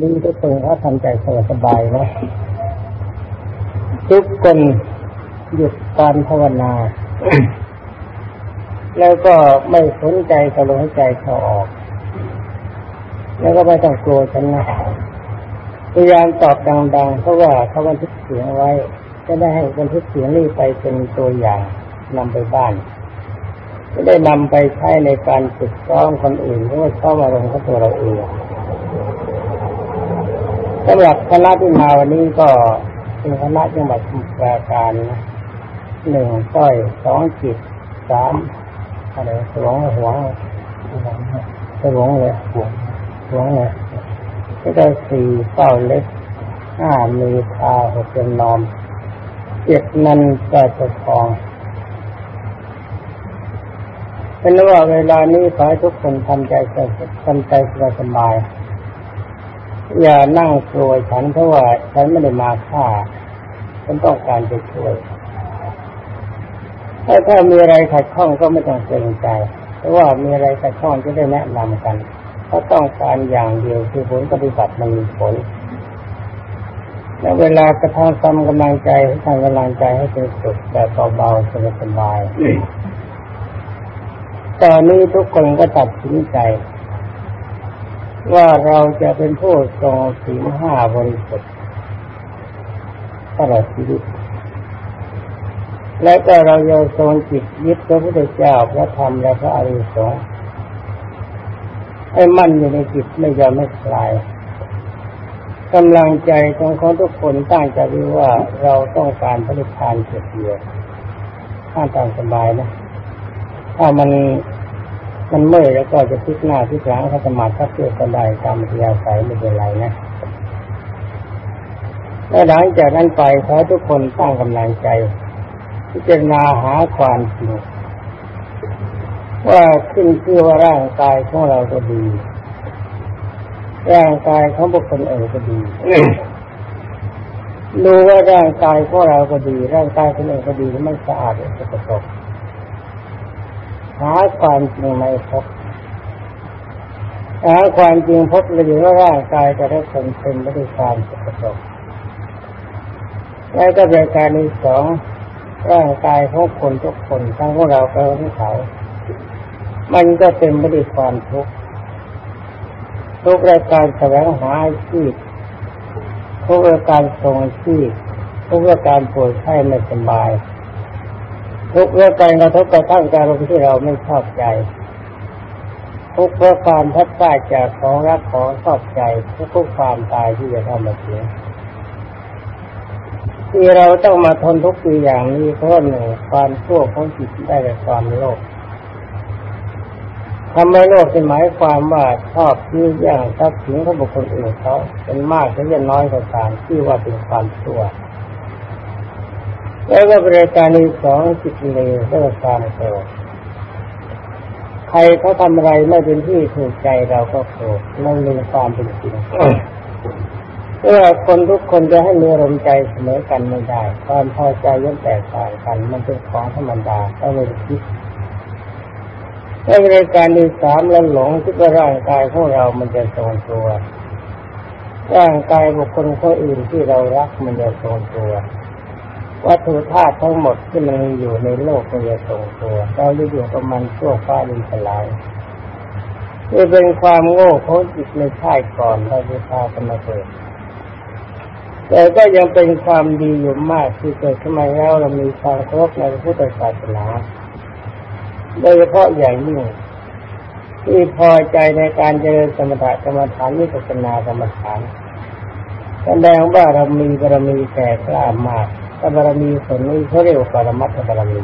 นี่ทุกคนเขาทำใจสบายนะทุกคนหยุดการภาวนา แล้วก็ไม่สนใจกับลมหายใจเข้าออก แล้วก็ไม่ต้องกลัวฉันนะพยายามตอบดัง ๆ เพราะว่าเขาบันทึกเสียงไว้ จะได้ให้บันทึกเสียงนี้ไปเป็นตัวอย่างนำไปบ้านจะได้นำไปใช้ในการฝึกซ้อมคนอื่นหรือว่าซ้อมอารมณ์ของตัวเราเอง สำหรับคณะที่มาวันนี้ก็เป็นคณะจังหวัดสมุทรปราการนะหนึ่งสร้อยสองจิตสามอะไรสวงหัวสวงเลยหัวหัวเลยแล้วก็สี่เป้าเล็กห้ามีทาหกเป็นนอมเจ็ดนันก็จะทองเป็นว่าเวลานี้ขอให้ทุกคนทำใจทำใจสบาย อย่านั่งกลัวฉันเพราะว่าฉันไม่ได้มาฆ่าฉันต้องการจะช่วยถ้าถ้ามีอะไรขัดข้องก็ไม่ต้องเกรงใจเพราะว่ามีอะไรขัดข้องจะได้แนะนำกันถ้าต้องการอย่างเดียวคือผลปฏิบัติมันมีผลแล้วเวลากระทำทำกำลังใจให้ทำกำลังใจให้เป็นสุขแบบเบาๆสบายๆตอนนี้ทุกคนก็ตัดสินใจ ว่าเราจะเป็นผู้ทรงศีลห้าบริสุทธิ์ตลอดชีวิต และก็เราจะทรงจิตยึดพระพุทธเจ้าพระธรรมและพระอริยสงฆ์ให้มั่นอยู่ในจิตไม่ยอมไม่คลายกำลังใจของคนทุกคนตั้งใจว่าเราต้องการพระนิพพานเดียวถ้าตามสบายนะ ถ้ามัน มันเมื่อยแล้วก็จะพลิกหน้าพลิกหลังเขาสมาธิเพื่อก็ได้ตามปัญญาสายไม่เป็นไรนะแล้วหลังจากนั้นไปขอทุกคนตั้งกำลังใจ พิจารณาหาความจริงว่าขึ้นชื่อว่าร่างกายของเราก็ดี ร่างกายของบุคคลอื่นก็ดีดูว่าร่างกายของเราก็ดี ร่างกายคนอื่นก็ดีมันสะอาดสกปรก หาความจริงไม่พบหาความจริงพบเลยว่าร่างกายแต่ละคนเป็นไม่ได้ความสกปรกแล้วก็เป็นการที่สองร่างกายของคนทุกคนทั้งพวกเราไปทั้งเขา มันก็เป็นไม่ได้ความทุกข์ทุกรายการแสวงหาชีพทุกรายการทรงชีพทุกรายการป่วยไข้ไม่สบาย ทุกเรื่องการกระทบกระทั่งการลงที่เราไม่ชอบใจ ทุกเรื่องการพัดพลาดจากของรักของชอบใจทุกความตายที่จะเข้ามาถึงที่เราต้องมาทนทุกปีอย่างนี้เพราะหนึ่งความชั่วของจิตได้แต่ความโลภทำให้โลภเป็นหมายความว่าชอบที่ย่างทรัพย์สินของบุคคลอื่นเขาเป็นมากหรือจะน้อยก็ตามที่ว่าเป็นความชั่ว แล้วก็บริการที่สองจิตเลวก็ความโกรธใครเขาทำอะไรไม่เป็นที่ถูกใจเราก็โกรธไม่มีความเป็นจริงเพื่อคนทุกคนจะให้มีอารมณ์ใจเสมอกันไม่ได้ ความพอใจย่อมแตกต่างกัน มันเป็นของธรรมดาต้องไม่คิดในรายการที่สามเราหลงที่ว่าร่างกายของเรามันจะทรงตัว ร่างกายบุคคลคนอื่นที่เรารักมันจะทรงตัว วัตถุธาตุทั้งหมดที่มันอยู่ในโลกมันจะส่งตัวเราได้อยู่กับมันชั่วฟ้าดินสลายนี่เป็นความโง่ของจิตในชาติก่อนเราจะพากันมาเกิดแต่ก็ยังเป็นความดีอยู่มากที่เกิดขึ้นมาแล้วเรามีความเคารพในพุทธศาสนาโดยเฉพาะอย่างยิ่งที่พอใจในการเจริญสมถะกรรมฐานวิปัสสนากรรมฐานแสดงว่าเรามีบารมีแก่กล้ามาก บารมีส่วนนี้เขาเรียกว่าปรมัตถบารมี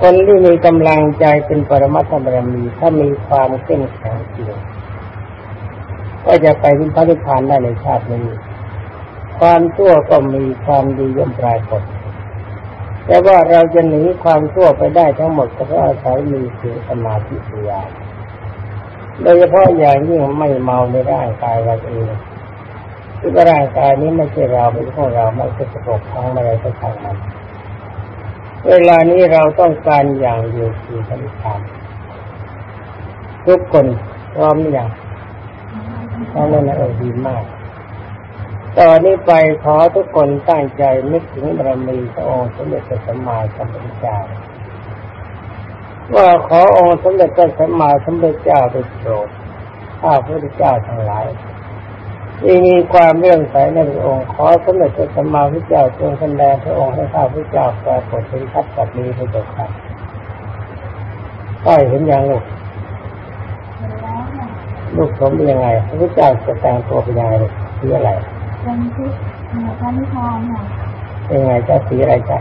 คนที่มีกำลังใจเป็นปรมัตถบารมี ถ้ามีความเข้มแข็งจริงก็จะไปวิพระนิพพานได้ในชาตินี้ ความชั่วก็มีความดีย่อมปรากฏแต่ว่าเราจะหนีความชั่วไปได้ทั้งหมดก็เพราะอาศัยมีสิ่งสมาธิปัญญาโดยเฉพาะอย่างยิ่งไม่เมาในร่างกายเราเอง ที่ร่างกายนี้ไม่ใช่เราเป็นของเราไม่ใช่สกปรกทั้งอะไรก็ทางมันเวลานี้เราต้องการอย่างเดียวคือพระนิพพานทุกคนพร้อมหรือยังนั่นนั่นนะเออดีมากตอนนี้ไปขอทุกคนตั้งใจนึกถึงบารมีพระองค์สมเด็จพระสัมมาสัมพุทธเจ้าว่าขอองค์สมเด็จพระสัมมาสัมพุทธเจ้าโปรดข้าพระพุทธเจ้าทั้งหลาย ที่มีความเรื่องใสในพระองค์ขอสมเด็จพระสัมมาสัมพุทธเจ้าจงแสดงพระองค์ให้ข้าพระเจ้าปรากฏเป็นทัพแบบนี้พระเจ้าค่ะก็เห็นอย่างลูกลูกผมเป็นยังไง พระพุทธเจ้าจะแต่งตัวเป็นยังไงลูกสีอะไรเป็นชุดเหนือพระนิพพานค่ะเป็นยังไงจะสีอะไรจ้ะ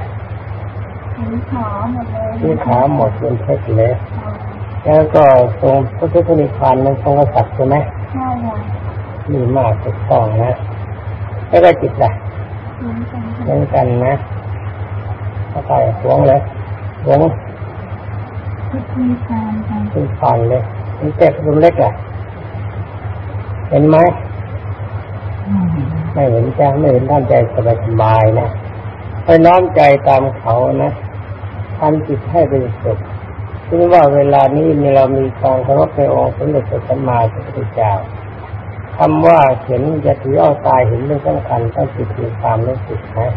สีขาวหมดเลยสีขาวหมดเป็นเพชรเลยแล้วก็ทรงพระพุทธนิพพานนั้นทรงกษัตริย์ใช่ไหมใช่ค่ะ มีมากถูกต้องนะแล้วก็จิตล่ะเหมือนกันเหมือนกันนะเข้าไปหวงเลยหวงชุดนิพพานค่ะนิพพานเลยมันเจ็บรุนเล็กอะเห็นไหมไม่เห็นจ้าไม่เห็นท่านใจสบายๆนะไปน้อมใจตามเขานะทำจิตให้เป็นสุขถึงว่าเวลานี้มีเรามีความเคารพในองค์สมเด็จพระสัมมาสัมพุทธเจ้า คำว่าเห็นจะถือเอาตายเห็นไม่สำคัญต้องจิตมีความรู้สึกนะ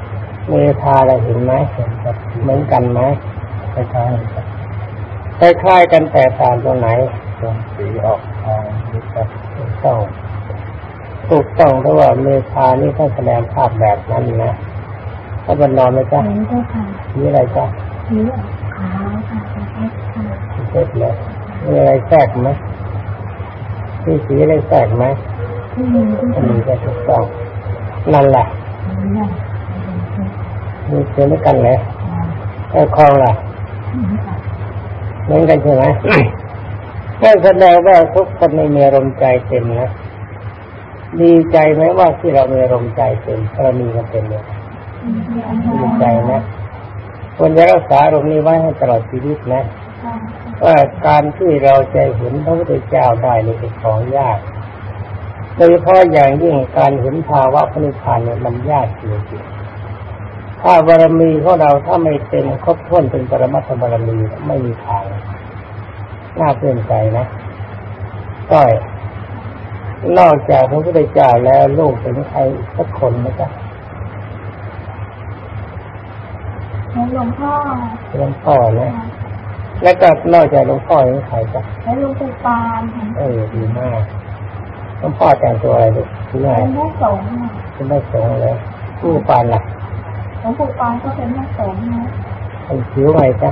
เมตาเราเห็นไหมเห็นครับเหมือนกันไหมคล้ายๆกันคล้ายๆกันแต่ต่างตรงไหนตรงสีออกทองนี่ครับถูกต้องถูกต้องเพราะว่าเมธานี่ท่านแสดงภาพแบบนั้นนะถ้าบรรนอนไหมจ๊ะเห็นก็ค่ะมีอะไรจ๊ะสีขาวค่ะเป็นเพชรค่ะเสร็จแล้วมีอะไรแทรกไหมมีสีอะไรแทรกไหมที่ มีก็ถูกต้องนั่นแหละมีเสียงด้วยกันเลยไอ้คลองล่ะเหมือนกันใช่ไหมนั่นแสดงว่าทุกคนในมีอารมณ์ใจเต็มนะดีใจไหมว่าที่เรามีอารมณ์ใจเต็มเรามีกันเต็มเลยดีใจนะควรจะรักษาอารมณ์นี้ไว้ให้ตลอดชีวิตนะว่าการที่เราจะเห็นพระพุทธเจ้าได้นี่เป็นของยาก โดยเฉพาะอย่างยิ่งการเห็นภาวะพระนิพพานเนี่ยมันยากจริงๆถ้าบารมีของเราถ้าไม่เต็มครบถ้วนเป็นปรมัตถบารมีไม่มีทางน่าเพื่อนใจนะก้อยนอกจากพระพุทธเจ้าแล้วลูกเป็นใครสักคนไหมจ๊ะแล้วหลวงพ่อหลวงพ่อนะแล้วก็นอกจากหลวงพ่อยังใครจ๊ะแล้วหลวงปู่ปานค่ะเออดีมาก หลวงพ่อแต่งตัวอะไรลูกที่ไหนเป็นผู้สงฆ์ค่ะคุณไม่สงเลยผู้ปานล่ะหลวงปู่ปานก็เป็นผู้สงฆ์นะเป็นผิวไงจ๊ะ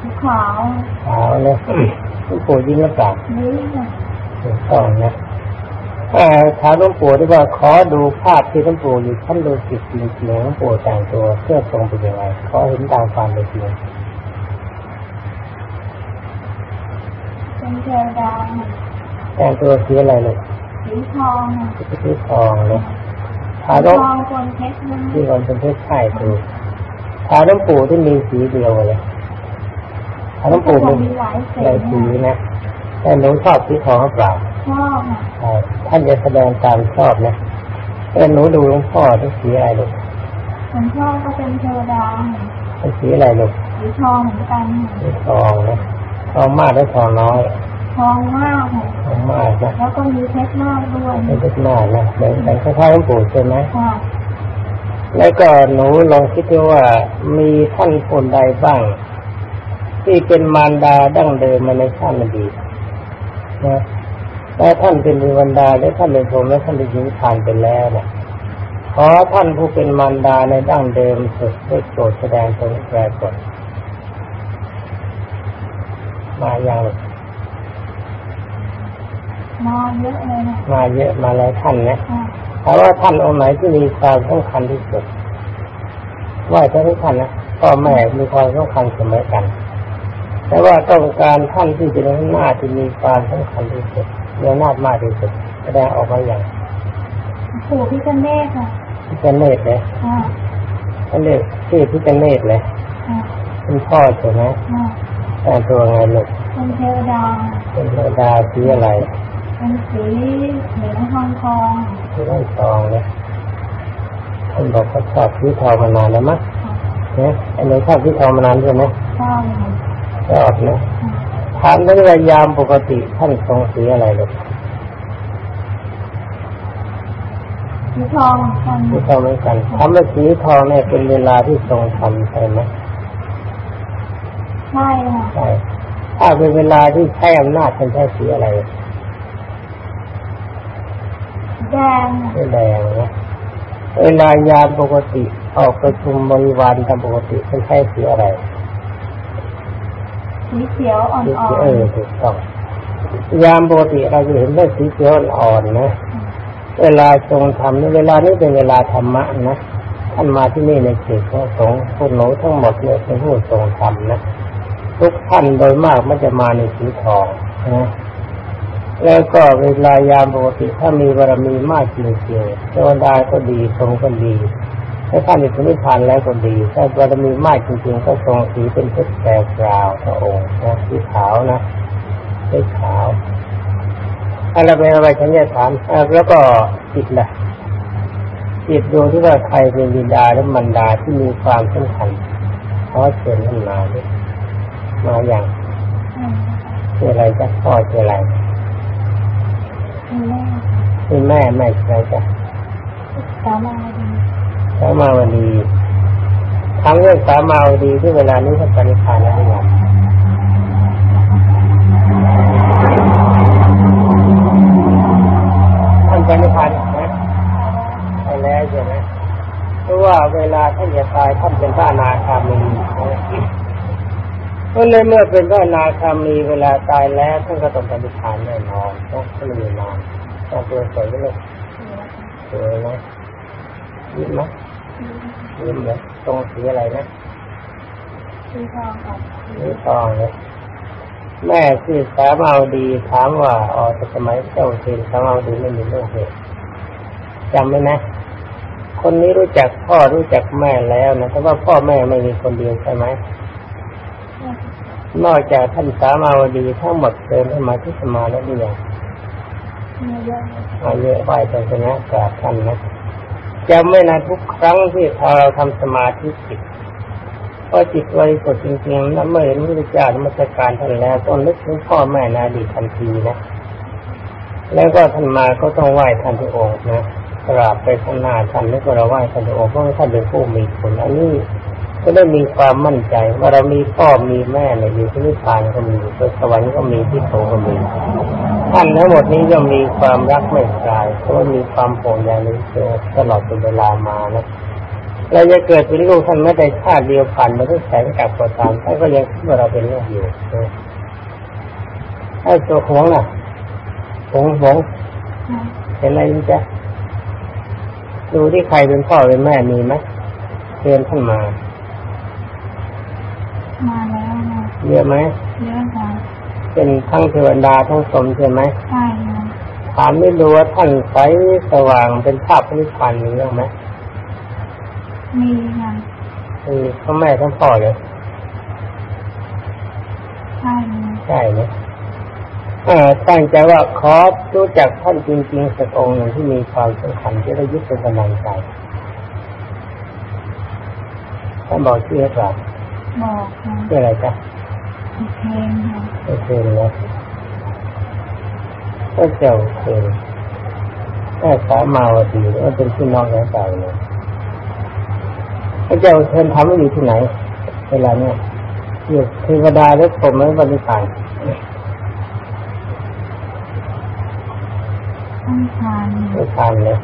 สีขาวขาวเลยผู้ปู่ยิงหรือเปล่านี่ค่ะถูกต้องนะเอ่อถามหลวงปู่ด้วยว่าขอดูภาพที่หลวงปู่อยู่ท่านดูจิตจริงๆหลวงปู่แต่งตัวเสื้อทรงเป็นยังไงขอเห็นตามความเป็นจริงเป็นเทวดาค่ะ แต่งตัวสีอะไรเลยสีทองค่ะสีทองเลยถามหลทวงองคนเพชรนะที่คนเป็นเพศชายคือถามหลวงปู่ที่มีสีเดียวเลยถามหลวงปู่มีมีหลายสีหลายสีนะแต่หนูชอบสีทองหรือเปล่าชอบค่ะใช่ท่านจะแสดงตามชอบนะแต่หนูดูหลวงพ่อที่สีอะไรลูกผมชอบก็เป็นเทวดาค่ะเป็นสีอะไรลูกสีทองเหมือนกันค่ะสีทองนะทองมากหรือทองน้อย ทองมากค่ะทองมากนะแล้วก็มีเพชรมากด้วยเป็นเล็กน้อยนะเหมือนกันคล้ายๆหลวงปู่ใช่ไหมค่ะแล้วก็หนูลองคิดดูว่ามีท่านคนใดบ้าง ที่เป็นมารดาดั้งเดิมมาในชาติอดีตนะแล้วท่านเป็นเทวดาและท่านเป็นพรหมและท่านเป็นหญิงผ่านไปแล้วนะขอท่านผู้เป็นมารดาในดั้งเดิมสุดได้โปรดแสดงตนแปรกฏมาอย่าง มาเยอะเลยค่ะมาเยอะมาหลายท่านนะค่ะถามว่าท่านองค์ไหนที่มีความสำคัญที่สุดว่าจะทุกท่านนะพ่อแม่มีความสำคัญเสมอกัน แต่ว่าต้องการท่านที่เป็นหน้าที่มีความสำคัญที่สุดมีอำนาจมากที่สุดแสดงออกมาอย่างปู่พิฆเนศค่ะพิจเนตเลยค่ะท่านเรียกชื่อพิจเนตเลยค่ะเป็นพ่อใช่ไหมค่ะแต่งตัวไงลูกเป็นเทวดาเป็นเทวดาสีอะไร เป็นสีเหลืองทองทองสีน้ำทองเลยท่านบอกว่าชอบสีทองมานานแล้วมั้งค่ะเนี่ยอันนี้ชอบสีทองมานานใช่ไหมชอบชอบนะถามเรื่องระยามปกติท่านทรงสีอะไรลูกสีทองกันสีทองเหมือนกันคำว่าสีทองเนี่ยเป็นเวลาที่ทรงธรรมใช่ไหมใช่ค่ะใช่ถ้าเป็นเวลาที่ใช้อำนาจเป็นใช้สีอะไร แดงสีแดงนะเวลายามปกติออกประชุมบริวารตามปกติเป็นใช้สีอะไรสีเขียวอ่อสีเขียวนเออๆถูกต้องยามปกติเราจะเห็นว่าสีเขียวอ่อนๆนะ เวลาทรงธรรมในเวลานี้เป็นเวลาธรรมะนะท่านมาที่นี่ในเขตของสงฆ์พวกหนูทั้งหมดเนี่ยเป็นผู้ทรงธรรมนะทุกท่านโดยมากมันจะมาในสีทองนะ แล้วก็เวลายามปกติถ้ามีบารมีมากจริงๆเทวดาก็ดีทรงก็ดีถ้าท่านมีนิพพานแล้วก็ดี ถ้าบารมีมากจริงๆก็ทรงสีเป็นเพชรแก่กราวพระองค์นะสีขาวนะสีขาวอะไรเป็นอะไรฉันจะถามเอ่อแล้วก็จิตล่ะจิตดูที่ว่าใครเป็นบิดาหรือมันดาที่มีความสำคัญขอเชิญท่านมาดิมาอย่างชื่ออะไรจ๊ะพ่อชื่ออะไร คุณแม่ชื่อแม่แม่ชื่อะไรจ๊ะสามารถดีสามาวดีทำเรื่องสามาวดีที่เวลานี้ท่านปณิพานแล้วหรือยังท่านปณิพานนะไปแล้วใช่ไหมเพราะว่าเวลาท่านจะตายท่านเป็นพระอนาคามี เพราะในเมื่อเป็นพระอนาคามีเวลาตายแล้วท่านก็ต้องปฏิภาณแน่นอนต้องไม่มีนอนต้องตัวสวยเลยสวยนะยิ้มไหมยิ้มเลยตรงสีอะไรนะสีทองกับสีทองเลยแม่ที่สามาวดีถามว่าอ๋อแต่สมัยเจ้าเทนสามาวดีไม่มีลูกเหตุจำไว้นะ คนนี้รู้จักพ่อรู้จักแม่แล้วนะแต่ว่าพ่อแม่ไม่มีคนเดียวใช่ไหม นอกจากท่านสามาวดีทั้งหมดเดินเข้มาที่สมาแล้วหรือยังมีเยมาเยอะไหวแต่ชนะกราบท่านนะจำไว้นะทุกครั้งที่เราทำสมาธิจิตพอจิตบริสุทธิ์จริงๆแล้วเมื่อเห็นพระเจ้านมัสการท่านแล้วต้องนึกถึงพ่อแม่นาดีทันทีนะแล้วก็ท่านมาก็ต้องไหว้ท่านทุกองค์นะกราบไปข้างหน้าท่านแล้วก็เราไหว้ท่านทุกองค์เพราะท่านเป็นผู้มีคุณอันนี้ ก็ได้มีความมั่นใจว่าเรามีพ่อมีแม่เนี่ยอยู่ที่นิพพานก็มีบนสวรรค์ก็มีที่โถก็มีท่านทั้งหมดนี้ย่อมมีความรักไม่คลายเพราะมีความโปร่งใยในตัวตลอดเป็นเวลามานะเราจะเกิดเป็นลูกท่านไม่ได้ชาติเดียวผ่านมาทุกแสนกับกว่าตามท่านก็ยังคิดว่าเราเป็นลูกอยู่ไอ้ตัวของน่ะหงหงเห็นอะไรนี่จ๊ะดูที่ใครเป็นพ่อเป็นแม่มีไหมเชิญท่านมา มาแล้วนะเยอะไหมเยอะค่ะ เป็นทั้งเทวดาทั้งสมใช่ไหมใช่ค่ะถามไม่รู้ว่าท่านใสสว่างเป็นภาพนิพพานมีบ้างไหมมีค่ะคือทั้งแม่ทั้งพ่อเลยใช่ค่ะใช่ไหมเออตั้งใจว่าขอรู้จักท่านจริงๆสักองค์หนึ่งที่มีความสำคัญที่ได้ยึดเป็นกำลังใจท่านบอกชื่อหรือเปล่า บอกค่ะชื่ออะไรจ๊ะอีกเพลงค่ะไม่เคยเลยก็เจ้าเคยแม่สามาวดีว่าเป็นพี่น้องของเก่าเลยพระเจ้าเชิญทำอยู่ที่ไหนเวลาเนี้ยอยู่เทวดาหรือผมหรือบริพารต้องทานบริพารเลย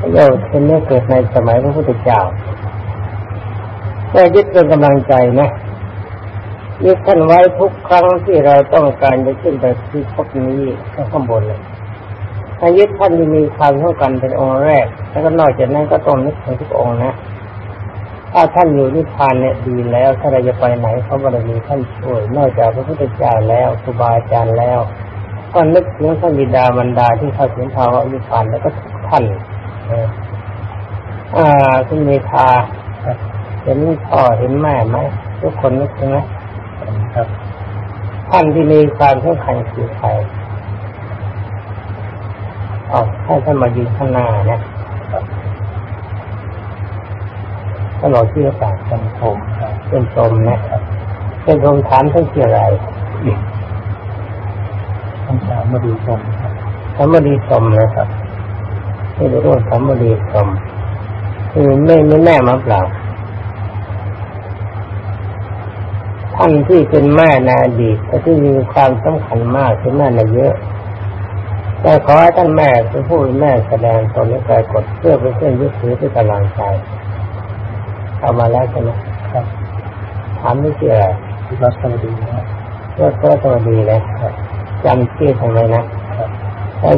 พระเจ้าเชิญเนี่ยเกิดในสมัยพระพุทธเจ้า แม่ยึดเป็นกำลังใจนะยึดท่านไว้ทุกครั้งที่เราต้องการจะขึ้นไปที่พบนี้ข้างบนเลยถ้ายึดท่านที่มีความเท่ากันเป็นองค์แรก แล้วก็นอกจากนั้นก็ต้องนึกถึงทุกองค์นะถ้าท่านอยู่นิพพานเนี่ยดีแล้วถ้าเราจะไปไหนเขาบารมีท่านช่วย นอกจากพระพุทธเจ้าแล้วครูบาอาจารย์แล้วก็นึกถึงท่านบิดามารดาที่เข้าถึงภาวะนิพพานแล้วก็ทุกท่านอ่าคุณเมธา เห็นพ่อเห็นแม่ไหมทุกคนนึกถึงไหมครับท่านที่มีความสำคัญคือใครอ๋อให้ท่านมายืนข้างหน้านะท่านบอกชื่อต่างเป็นผมเป็นชมนะเป็นชมถามท่านชื่ออะไรต้องถามมาดูชมครับท่านมาดีชมนะครับนี่เรียกว่าสัมบดีกรรมคือไม่ไม่แม่มาเปล่า ท่านที่เป็นแม่ในอดีตที่มีความสำคัญมากคือแม่ในเยอะ แต่ขอให้ท่านแม่เป็นผู้แม่แสดงตนและกากดเพื่อเป็นเครื่องยึดถือเป็นกำลังใจเอามาแล้วใช่ไหมครับถามไม่เชื่อที่รัสดีนะก็ก็ตัวดีเลยครับจำชื่อทำไมนะครับ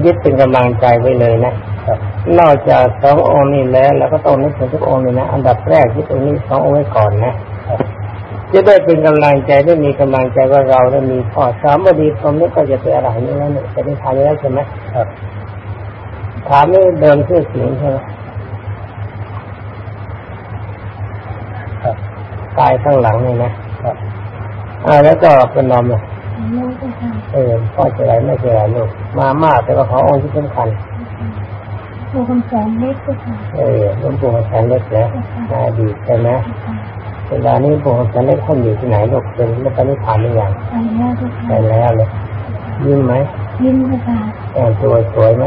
ยึดเป็นกำลังใจไว้เลยนะครับนอกจากสององค์นี้แล้วแล้วก็ต้องนึกถึงทุกองค์เลยนะ อันดับแรกที่ตรงนี้สององค์ไว้ก่อนนะครับ จะได้เป็นกำลังใจได้มีกำลังใจว่าเราได้มีพ่อสามบดีตรงนี้ก็จะเป็นอะไรนี่แล้วเนี่ยจะได้ทานแล้วใช่ไหมครับถามนี่เดินเพื่อเสียงใช่ไหมครับกายข้างหลังนี่นะครับอ่าแล้วก็เป็นนอมเลยลูกค่ะเออพ่อจะไรไม่จะไรลูกมามากแต่ว่าขอองค์ที่สำคัญครูคำสอนเล็กค่ะเออหลวงปู่แสนเล็กแล้วในอดีตใช่ไหม เวลานี้หลวงปู่แสนเล็กท่านอยู่ที่ไหนลูกเป็นไม่ตอนนี้ผ่านหรือยังไปแล้วค่ะไปแล้วเลยยิ้มไหมยิ้มค่ะแต่งตัวสวยไหม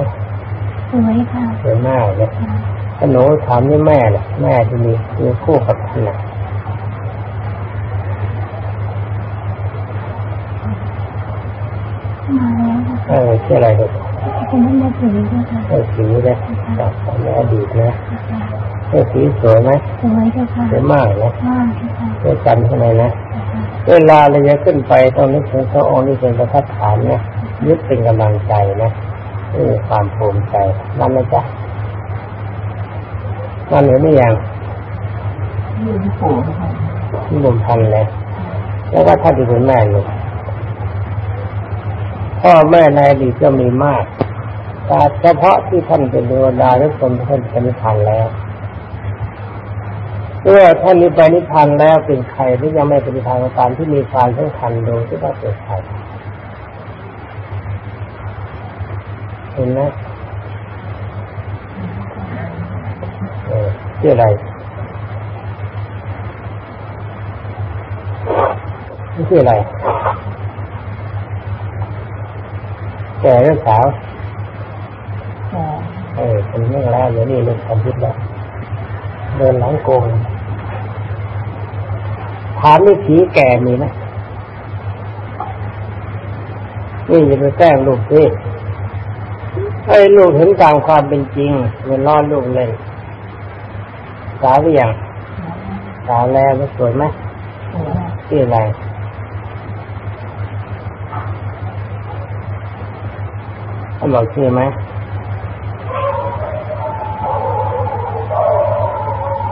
สวยค่ะสวยมากเลยถ้าหนูถามนี่แม่เลยแม่ที่มีมีคู่กับท่านนะมาแล้วค่ะเออชื่ออะไรลูกคุณแม่สวยค่ะเออสีเลยจากในอดีตนะ เออสีสวยไหมสวยค่ะสวยมากนะมากค่ะเออจำข้างในนะเวลาเราจะขึ้นไปต้องนึกถึงพระองค์ที่เป็นประทับฐานนะยึดเป็นกำลังใจนะเออความภูมิใจนั่นนะจ๊ะมันเห็นหรือยังนี่ที่ปู่นะครับที่บุมพันเลยแล้วก็ท่านที่เป็นแม่ลูกพ่อแม่ในอดีตก็มีมากแต่เฉพาะที่ท่านเป็นเทวดาหรือคนที่ท่านเป็นนิพพานแล้ว เมื่อท่านนิพพานนิพพานแล้วเป็นใครหรือยังไม่เป็นนิพพานก็ตามที่มีความสำคัญโดยที่ว่าเป็นใครเห็นไหมเออชื่ออะไรนี่ชื่ออะไรแก่หรือสาวอ๋อเออเป็นเรื่องแล้วเดี๋ยวนี้เรื่องความคิดแล้วเดินหลังโกง ถามนี่ผีแก่มีไหมนี่จะไปแกล้งลูกสิให้ลูกเห็นตามความเป็นจริงเงินล่อลูกเล่นสาวหรือยังสาวแล้วแล้วสวยไหมโอ้ชื่ออะไรเขาบอกชื่อไหม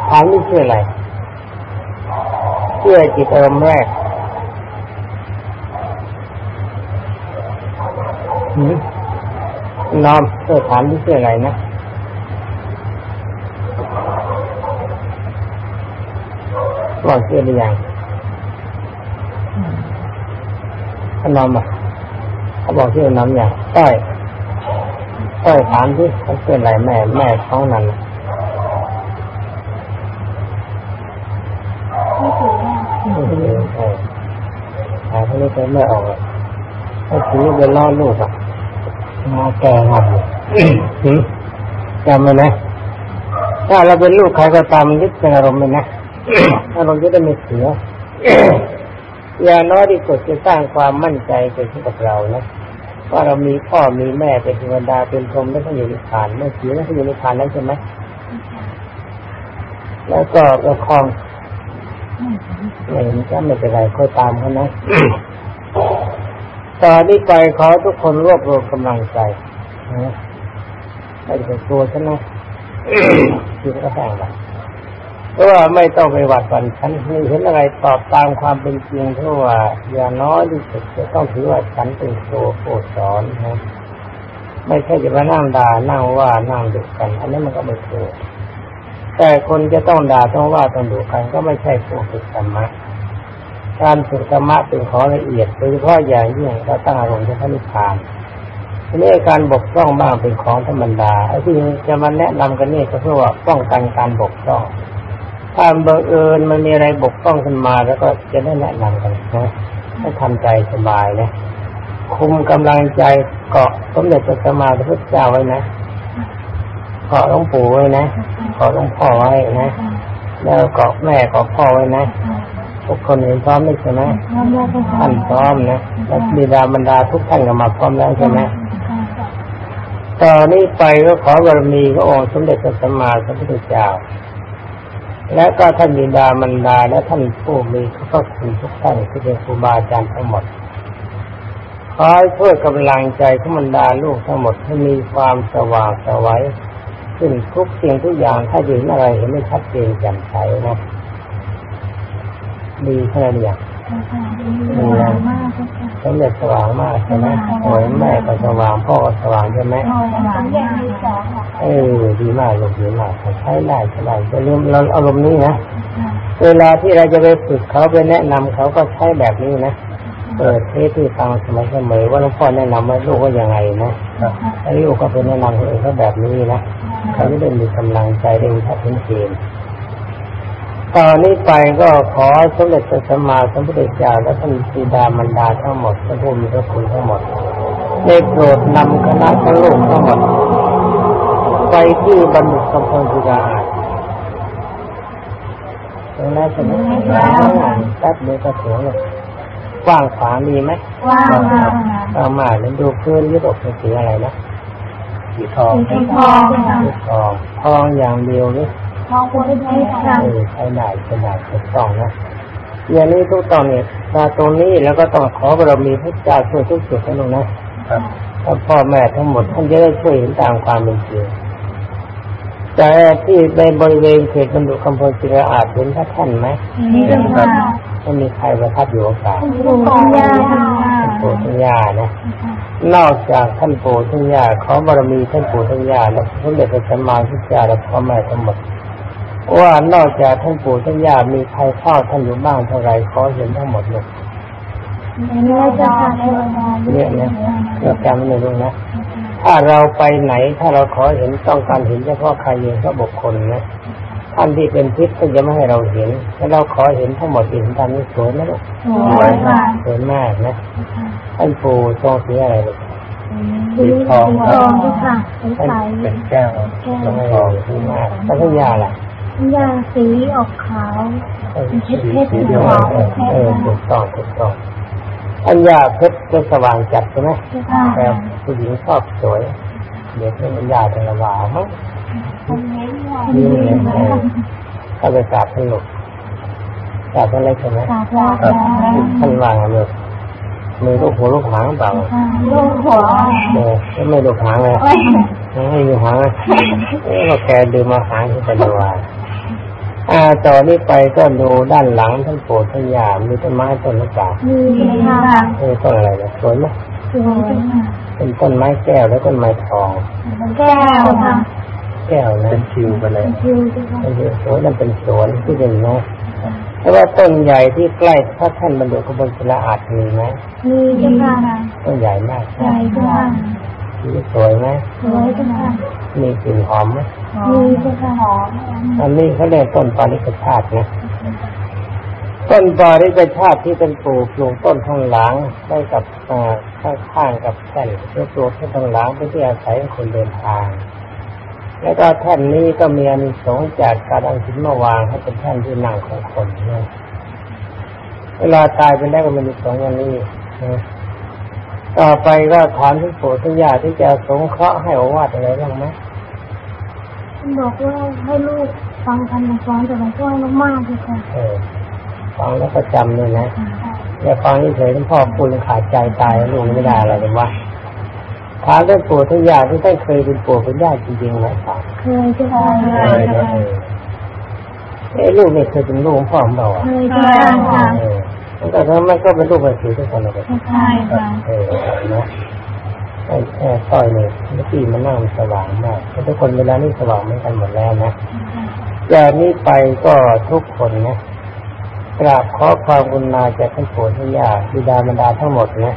ถามนี่ชื่ออะไร เชื่อจิตอารมณ์แรกน้อมเออถามที่เชื่ออะไรนะบอกชื่อหรือยังเขาน้อมอะเขาบอกชื่อน้อมอย่างต้อยต้อยถามที่เขาชื่ออะไรแม่ แม่ท้องนั้นน่ะ ไม่สวยอะ เออเออ หาเขาเรียกว่าไม่ออกอะถ้าถือเป็นล่อลูกอะมาแก่งานหืมจำไว้นะถ้าเราเป็นลูกใครก็ตามยึดเป็นอารมณ์เลยนะอารมณ์จะได้ไม่เสียอย่างน้อยที่สุดจะสร้างความมั่นใจเกิดขึ้นกับเรานะว่าเรามีพ่อมีแม่เป็นเทวดาเป็นพรหมและท่านอยู่ในฐานไม่เสียแล้วท่านอยู่ในฐานนั้นใช่ไหมแล้วก็ประคองไม่เห็นก็ไม่เป็นไรค่อยตามเขานะ ตอนนี้ไปขอทุกคนรวบรวมกำลังใจนะไม่ต้องกลัวฉันนะคือก็แห้งละเพราะว่าไม่ต้องไปหวัดวันฉันม่เห็นอะไรตอบตามความเป็นจริงเพราะว่าอย่างน้อยที่สุดจะต้องถือว่าฉันเป็นครูผู้สอนนะไม่ใช่จะมานั่งด่านั่งว่านั่งดุกัน อันนี้มันก็ไม่ถูกแต่คนจะต้องด่าต้องว่าต้องดุกันก็ไม่ใช่ผู้ฝึกธรรมะ การฝึกธรรมะเป็นของละเอียดโดยเฉพาะอย่างยิ่งเราตั้งอารมณ์ที่พระนิพพานทีนี้การบกพร่องบ้างเป็นของธรรมดาไอ้ที่จะมาแนะนำกันนี่ก็เพื่อว่าป้องกันการบกพร่องถ้าบังเอิญมันมีอะไรบกพร่องขึ้นมาแล้วก็จะได้แนะนำกันนะให้ทำใจสบายนะคุมกำลังใจเกาะสมเด็จพระสัมมาสัมพุทธเจ้าไว้นะเกาะหลวงปู่ไว้นะเกาะหลวงพ่อไว้นะแล้วเกาะแม่เกาะพ่อไว้นะ กคนเห็นพร้อมไหมใช่ไหมพร้อมแล้วค่ะท่านพร้อมนะแล้วบิดามารดาทุกท่านก็มาพร้อมแล้วใช่ไหมต่อนนี้ไปก็ขอบารมีพระองค์สมเด็จพระสัมมาสัมพุทธเจ้า และก็ท่านบิดามารดาและท่านผู้มีพระคุณทุกท่านที่เป็นครูบาอาจารย์ทั้งหมดขอให้ช่วยกำลังใจของบรรดาลูกทั้งหมดให้มีความสว่างสวัยขึ้นทุกสิ่งทุกอย่างถ้าเห็นอะไรเห็นไม่ชัดเจนแจ่มใสนะ ดีขนาดนี้ดีมากค่ะสำเร็จสว่างมากใช่ไหมโอ้ยแม่ก็สว่างพ่อก็สว่างใช่ไหมสว่างมากค่ะเออดีมากลูกดีมากใช้ได้ใช้ได้จะลืมเราอารมณ์นี้นะเวลาที่เราจะไปฝึกเขาไปแนะนำเขาก็ใช้แบบนี้นะเปิดเทปที่ฟังเสมอเสมอว่าหลวงพ่อแนะนำว่าลูกว่ายังไงนะแล้วลูกก็เป็นแนะนำคนอื่นเขาแบบนี้นะเขาจะได้มีกำลังใจได้มีทัศนเกณฑ์ ตอนนี้ไปก็ขอสมเด็จพระสัมมาสัมพุทธเจ้าและท่านบิดามารดาทั้งหมดท่านผู้มีพระคุณทั้งหมดได้โปรดนำคณะทั้งลูกทั้งหมดไปที่บรรลุสัมพันธ์อาจตรงนั้นจะไม่แป๊บเดียวก็ถึงเลยกว้างขวางดีไหมว้าวค่ะเอามาแล้วดูพื้นยุโรปเป็นสีอะไรนะสีทองสีทองค่ะสีทองทองอย่างเดียวนี่ ทองคนใช้ค่ะเออใช้ได้ใช้ได้ถูกต้องนะอย่างนี้ทุกตอนเนี่ยมาตรงนี้แล้วก็ต้องขอบารมีพระเจ้าช่วยทุกจุดนะลูกนะครับถ้าพ่อแม่ทั้งหมดท่านจะได้ช่วยเห็นตามความเป็นจริงแต่ที่ในบริเวณเขตบรรดุคำพลศิลาอาจเห็นพระท่านไหมนี่ค่ะไม่มีใครประทับอยู่กลางคุณปู่คุณย่าค่ะท่านปู่ท่านย่านะนอกจากท่านปู่ท่านย่าขอบารมีท่านปู่ท่านย่าและสมเด็จพระสัมมาสัมพุทธเจ้าและพ่อแม่ทั้งหมด ว่านอกจากท่านปู่ท่านย่ามีใครเฝ้าท่านอยู่บ้างเท่าไรขอเห็นทั้งหมดเลยนี่จะค่ะเยอะนะเราจำไม่รู้นะ ถ้าเราไปไหนถ้าเราขอเห็นต้องการเห็นเฉพาะใครเองก็บุคคลนะท่านที่เป็นพิษก็จะไม่ให้เราเห็นถ้าเราขอเห็นทั้งหมดเห็นตามนี้สวยไหมลูกสวยค่ะสวยมากนะท่านปู่ทรงสีอะไรลูกสีทองทองค่ะใสเป็นแก้วทรงทองสวยมากท่านพญาล่ะๆ ย่าสีออกขาวเออเพชรเพชรสีสีเดียวขาวเออถูกต้องถูกต้องอัญญาเพชรจะสว่างจัดใช่ไหมค่ะแต่ผู้หญิงชอบสวย เดี๋ยวเป็นอัญญาจะระวาวมั้งนี่เลยเออเข้าไปกราบท่านหลวงกราบท่านเล็กใช่ไหมกาบลาค่ะท่านวางเลยมือลูกหัวลูกหางเปล่าลูกหัวเออไม่ลูกหางเลยไม่มีหางเลยเอ๊ะว่าแกดื่มมาหางที่เป็นวา อ่าต่อนนี้ไปก็ดูด้านหลังท่านโปรดท่านยามีต้นไม้ต้นหรือเปล่ามีค่ะเออต้นอะไรเนี่ยสวยไหมสวยค่ะเป็นต้นไม้แก้วและต้นไม้ทอง แก้วค่ะแก้วนะเป็นคิวไปเลยคิวจ้ะไม่ใช่สวนนั่นเป็นสวนที่เป็นนะแต่ว่าต้นใหญ่ที่ใกล้พระท่านบรรดุขบวนศิลาอาจมีไหมมีจ้ะค่ะต้นใหญ่มากใหญ่จ้ะสีสวยไหมสวยจ้ะค่ะมีกลิ่นหอมไหม มีจ้ะค่ะหอมอันนี้เขาเรียกต้นปาริกชาตินะต้นปาริกชาติที่เป็นปลูกปลูกต้นข้างหลังได้กับอ่าข้างๆกับแท่นเพื่อปลูกต้นข้างหลังเพื่อที่อาศัยของคนเดินทาง แล้วก็แท่นนี้ก็มีอานิสงส์จากการเอาหินมาวางให้เป็นแท่นที่นั่งของคนเนี่ยเวลาตายไปแล้วก็มันมีสองอย่างนี้นะต่อไปก็ถามที่ปู่ที่ย่าที่จะสงเคราะห์ให้โอวาทอะไรบ้างไหม บอกว่าให้ลูกฟังคำสอนจากหลวงพ่อให้มากๆเลยค่ะเออฟังแล้วก็จำเลยนะอย่าฟังเฉยๆท่านพ่อพูดแล้วขาดใจตายลูกไม่ได้อะไรเลยว่าถามท่านปู่ที่ย่าที่ท่านเคยเป็นปู่เป็นย่าจริงๆไหมฟังเคยจ้ะค่ะเคยนะเออเอ้ลูกเนี่ยเคยเป็นลูกของพ่อของเราอะเคยจ้ะค่ะเออแต่ถ้ามันก็เป็นลูกภาษีทุกคนเลยใช่ค่ะ เออนะไอ้แค่ต้อยเนี่ยเมื่อกี้มันนั่งสว่างมากทุกคนเวลานี้สว่างเหมือนกันหมดแล้วนะจากนี้ไปก็ทุกคนนะกราบขอความกรุณาจากท่านปู่ท่านย่าบิดามารดาทั้งหมดนะ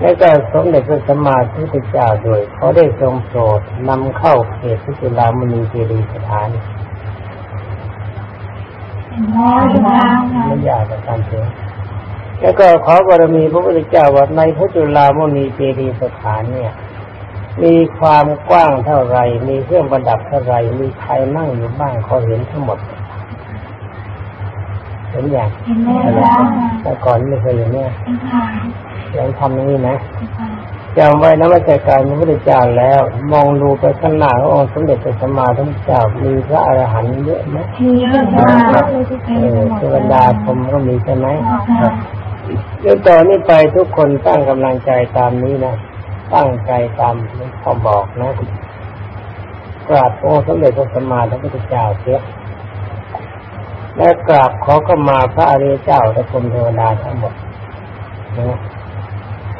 และก็สมเด็จพระสัมมาสัมพุทธเจ้าโดยเขาได้ทรงโปรดนำเข้าเขตพิจุลามณีเจดีย์สถานแล้วจ้ะค่ะไม่อยากจะทำเสีย แล้วก็ขอบารมีพระพุทธเจ้าว่าในพระจุลามณีเจดีย์สถานเนี่ย มีความกว้างเท่าไหรมีเครื่องประดับเท่าไหรมีใครนั่งอยู่บ้างเขาเห็นทั้งหมดเห็นอย่างเห็นแล้วแต่ก่อนไม่เคยเห็นเนี่ยเป็นค่ะยังทำอย่างนี้นะเป็นค่ะจำไว้นะว่าใจการพระพุทธเจ้าแล้ว มองดูไปข้างหน้าขององค์สมเด็จพระสัมมาสัมพุทธเจ้ามีพระอรหันต์เยอะไหมมีเยอะมากเลยที่เป็นเออหมดเทวดาพรหมก็มีใช่ไหมค่ะ เดี๋ยวต่อนนี้ไปทุกคนตั้งกำลังใจตามนี้นะ ตั้งใจตามที่เขาบอกนะกราบองค์สมเด็จพระสัมมาสัมพุทธเจ้าเสียและกราบขอก็มาพระอริยเจ้าและพรมเทวดาทั้งหมดนะ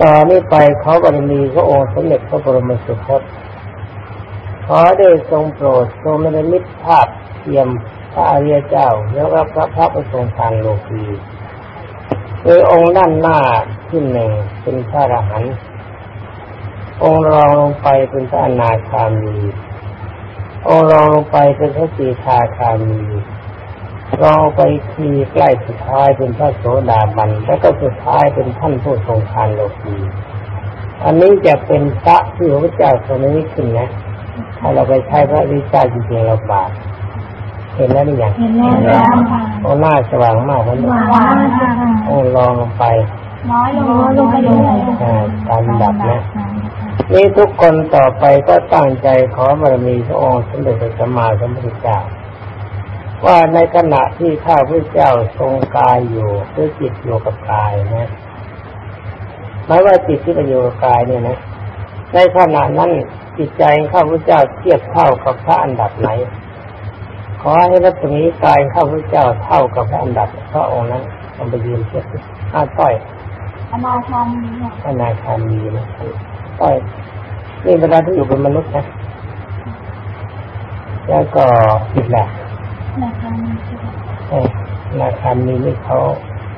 ต่อนนี้ไปเขาบารมีพระองค์สมเด็จพระบรมสุคตขอได้ทรงโปรดทรงนรมิตภาพเทียมพระอริยเจ้า แล้วก็พระพักตร์ทรงทางโลกี โดยองค์ด้านหน้าที่หนึ่งเป็นพระอรหันต์องค์รองลงไปเป็นพระอนาคามีองค์รองลงไปเป็นพระสีทาคามีรองไปทีใกล้สุดท้ายเป็นพระโสดาบันแล้วก็สุดท้ายเป็นท่านผู้ทรงทานโลกีอันนี้จะเป็นพระที่พระเจ้าทรงนี้ขึ้นนะถ้าเราไปใช้พระวิจาจริงๆเราบาป เห็นแล้วหรือยังเห็นแล้วค่ะโอ้หน้าสว่างมากมันหวานค่ะโอ้ลองลงไปน้อยลงน้อยลงไปเลยอ่าตามดับนะนี่ทุกคนต่อไปก็ตั้งใจขอบารมีพระองค์สมเด็จพระสัมมาสัมพุทธเจ้าว่าในขณะที่ข้าพระเจ้าทรงกายอยู่หรือจิตอยู่กับกายนะหมายว่าจิตที่ไปอยู่กับกายเนี่ยนะในขณะนั้นจิตใจของข้าพเจ้าเทียบเท่ากับพระอันดับไหน ขอให้รัศมีกายข้าพเจ้าเท่ากับพระอันดับพระองค์นั้นลองไปยืนเทียบสิอ้าต้อยอนาคามีค่ะพระนาคามีนะต้อยนี่เวลาที่อยู่เป็นมนุษย์นะ แล้วก็อีกแหละอนาคามีค่ะเอ้ยนาคามีนี่เขา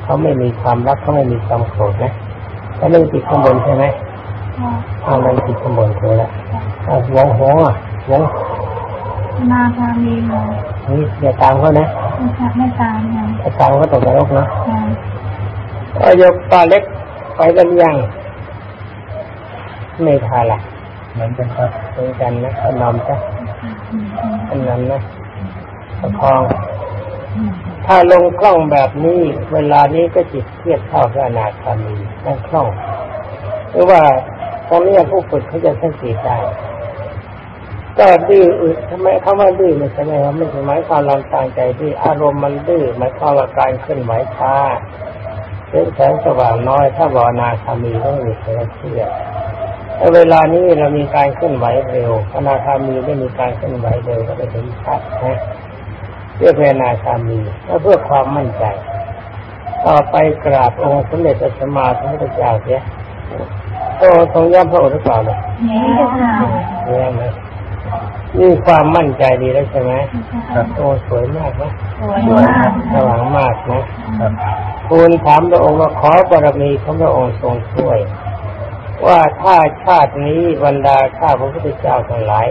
เขาไม่มีความรักเขาไม่มีความโกรธนะเขาเรื่องจิตข้างบนใช่ไหมค่ะเอาเรื่องจิตข้างบนเธอละเอาหวงหวงอะหวงอ นาคามีค่ะนี่อย่าตามเขานะไม่ค่ะไม่ตามค่ะถ้าตามก็ตกนรกนะค่ะเอายกปลาเล็กไปกันยังไม่ทานละเหมือนกันครับเหมือนกันนะขนมจ้ะขนมนะประคอง ถ้าลงคล่องแบบนี้ เวลานี้ก็จิตเทียบเท่าพระอนาคามีนั่งคล่อง หรือว่าตอนนี้ผู้ฝึกเขาจะสังเกตได้ ก็ดื้ออึดทำไมเขาว่าดื้อไม่ใช่ไหมครับไม่ใช่หมายความเราตั้งใจดื้ออารมณ์มันดื้อหมายความว่าการเคลื่อนไหวช้าเรื่องแสงสว่างน้อย ถ้าบอกอนาคามีต้องมีใครเชื่อแต่เวลานี้เรามีการเคลื่อนไหวเร็วอนาคามีไม่มีการเคลื่อนไหวเร็วก็จะเห็นชัดนะเพื่อเป็นนาคามีและเพื่อความมั่นใจ ต่อไปกราบองค์สมเด็จพระสัมมาสัมพุทธเจ้าเสียโอ้ทรงย่ำพระโอษฐ์หรือเปล่าเนี่ยนี่ค่ะเยี่ยมไหม นี่ความมั่นใจดีแล้วใช่ไหมครับโอ้สวยมากนะสวยมากสว่างมากนะครับทูลถามพระองค์ว่าขอบารมีของพระองค์ทรงช่วย ว่าถ้าชาตินี้บรรดาข้าพระพุทธเจ้าทั้งหลาย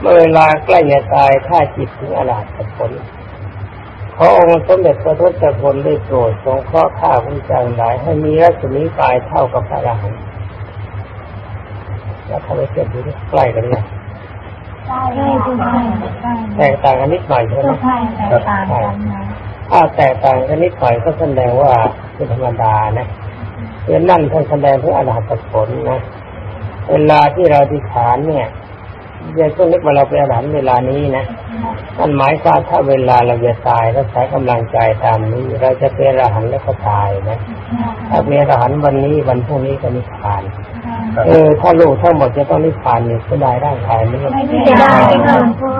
เมื่อเวลาใกล้จะตายถ้าจิตถึงอรหัตผลขอองค์สมเด็จพระทศพลได้โปรดทรงเคราะห์ข้าพระเจ้าทั้งหลาย ให้มีรัศมีกายเท่ากับพระอรหันต์แล้วเข้าไปเทียบดูดิใกล้กันเลยใช่ใช่ใช่ แตกต่างกันนิดหน่อยใช่ไหมใช่แตกต่างกันนะถ้าแตกต่างกันนิดหน่อยก็แสดงว่าเป็นธรรมดานะเรื่องนั่นท่านแสดงเพื่ออรหัตผลนะเวลาที่เราที่ฐานเนี่ยอย่าต้องนึกว่าเราเป็นอรหันต์เวลานี้นะนั่นหมายความถ้าเวลาเราจะตายเราใช้กำลังใจตามนี้ เราจะเป็นอรหันต์แล้วก็ตายนะถ้าเป็นอรหันต์วันนี้วันพรุ่งนี้ก็นิพพาน เออถ้าลูกทั้งหมดจะต้องนิพพานเนี่ยเสียดายร่างกายไม่ได้ไม่ได้ค่ะ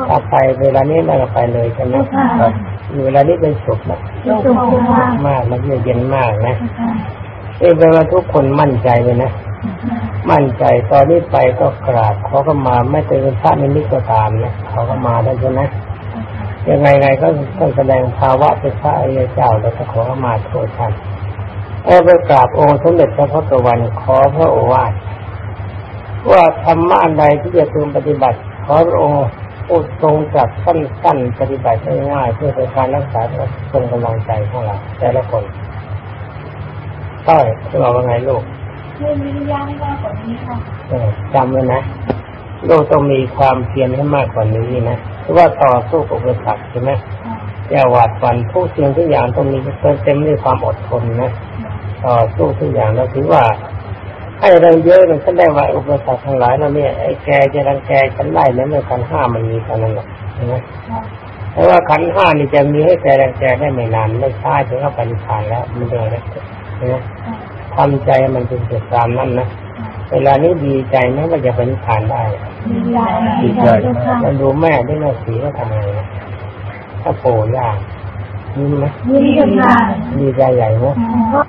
ถ้าไปเวลานี้เราก็ไปเลยใช่ไหมครับเวลานี้เป็นสุขนะสุขมากมากมันเย็นมากนะเออแปลว่าทุกคนมั่นใจเลยนะมั่นใจตอนนี้ไปก็กราบเขาก็มาไม่เป็นพระนิมิตก็ตามนะเขาก็มาได้ใช่ไหมยังไงไงก็ต้องแสดงภาวะเป็นพระอริยเจ้าแล้วก็ขอเข้ามาโทษท่านเออไปกราบองค์สมเด็จพระพุทธวันขอพระโอวาท ว่าธรรมะอันใดที่จะพึงปฏิบัติขอพระองค์อุดทรงจัดสั้นๆปฏิบัติง่ายๆเพื่อเป็นการรักษาทรงกำลังใจของเราแต่ละคนต้อยจะบอกว่าไงลูกให้วิริยะให้มากกว่านี้ค่ะเออจำไว้นะเราต้องมีความเพียรให้มากกว่านี้นะเพราะว่าต่อสู้กับอุปสรรคใช่ไหมอย่าหวาดหวั่นทุกสิ่งทุกอย่างต้องมีเต็มด้วยความอดทนนะต่อสู้ทุกอย่างแล้วถือว่า ให้เราเยอะมันก็ได้ว่าอุปสรรคทั้งหลายเราเนี่ยไอ้แกจะรังแกฉันไล่แล้วเมื่อขันห้ามันมีเท่านั้นแหละใช่ไหมแต่ว่าขันห้านี่จะมีให้แกรังแกได้ไม่นานไม่ช้าถึงเข้าไปนิพพานแล้วมันเลยนะใช่ไหมทำใจมันเป็นเกิดตามนั้นนะเวลานี้ดีใจนะว่าจะไปนิพพานได้ดีใจดีใจเจ้าค่ะมันดูแม่ด้วยแม่สีว่าทำไงนะถ้าโผล่ยากยิ้มไหมยิ้มเจ้าค่ะดีใจใหญ่ไหมเพราะ